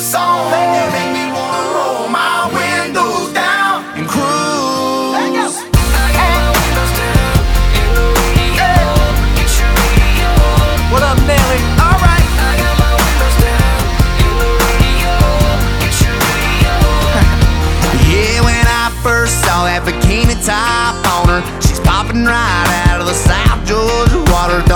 song. Make me wanna roll my windows down and cruise. What up, Nelly? Alright. Yeah, when I first saw that bikini top on her, she's popping right out of the South Georgia water.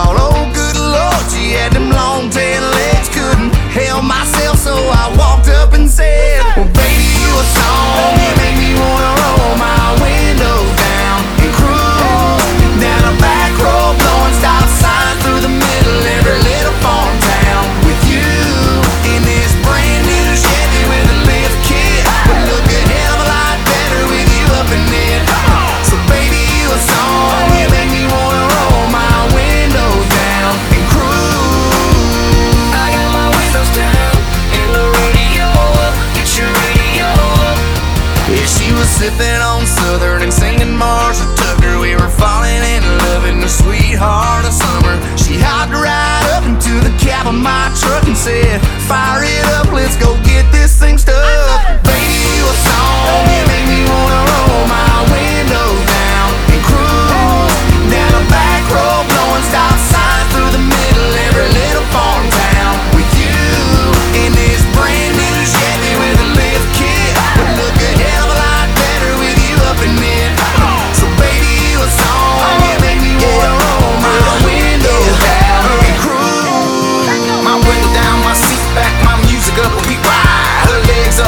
Was sipping on Southern and singing Marshall Tucker. We were falling in love in the sweetheart of summer.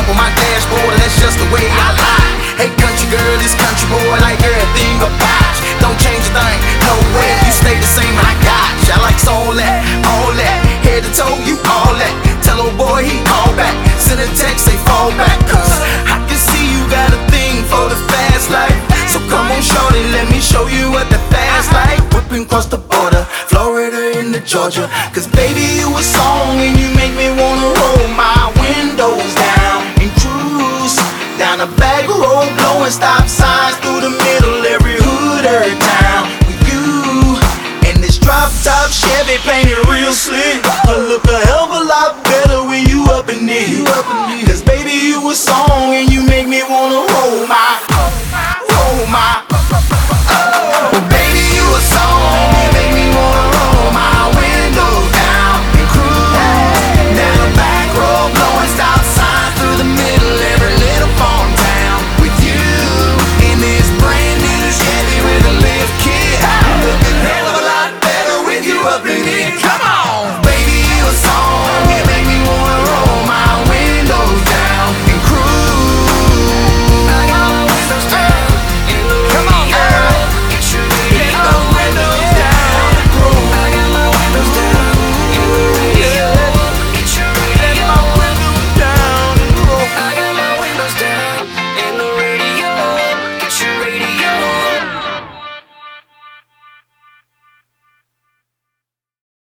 Up on my dashboard, that's just the way I lie. Hey, country girl, this country boy like everything about you. Don't change a thing, no way. You stay the same, I got you. I like all that, all that, head to toe, you all that. Tell old boy he call back, send a text, say fall back, cause I can see you got a thing for the fast life. So come on, shorty, let me show you what the fast life. Whipping across the border, Florida into Georgia. Cause baby, you a song and you make me wanna roll my lot better when you up in it. Cause baby, you a song and you make me wanna hold my, hold my. Hold my